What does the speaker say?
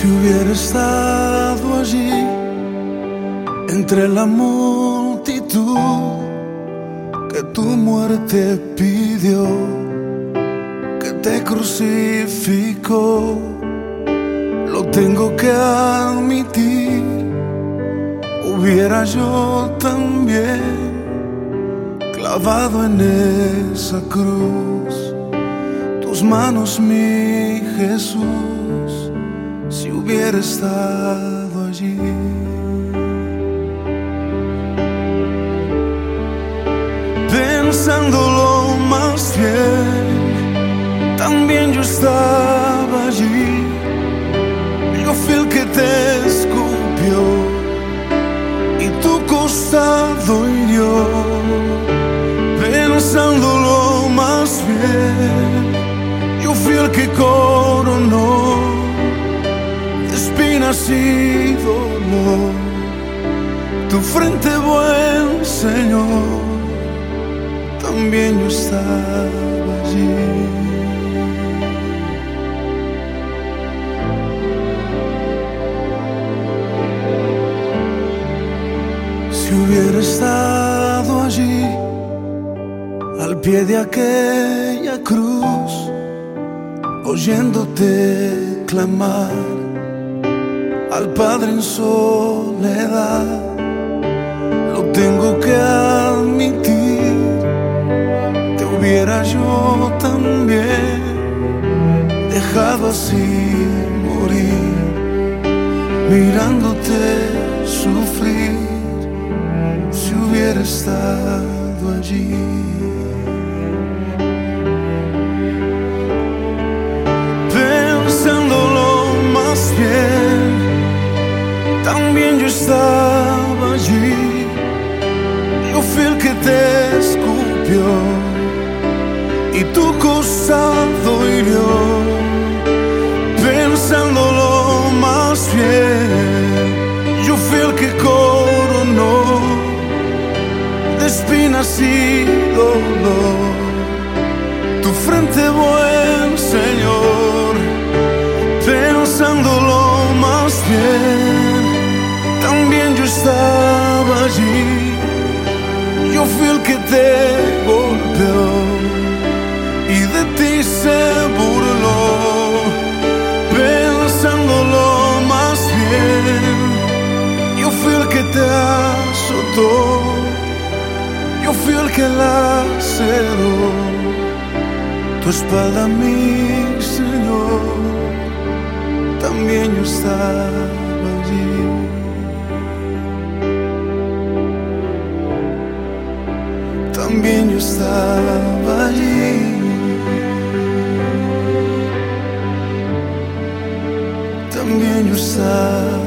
Si hubiera estado allí entre la multitud que tu muerte pidió, que te crucificó, lo tengo que admitir, hubiera yo también clavado en esa cruz tus manos, mi Jesús, hubiera estado allí. Pensándolo más bien, también yo estaba allí. Yo fui el que te escupió y tu costado hirió. Pensándolo más bien, yo fui el que dolor tu frente, buen Señor también yo estaba allí. Si hubiera estado allí, al pie de aquella cruz, oyéndote clamar al Padre en soledad, lo tengo que admitir hubiera yo también dejado así morir, mirándote sufrir, si hubiera estado allí. Pensándolo más bien, también yo estaba allí, yo fui el que te escupió. Y tu costado hirió, pensándolo más bien, yo fui el que coronó. De espinas y dolor. Tu frente, buen te golpeó y de ti se burló, pensándolo más bien. Yo fui el que te azotó, yo fui el que laceró tu espalda, mi Señor. También yo estaba allí. Estaba allí. también yo estaba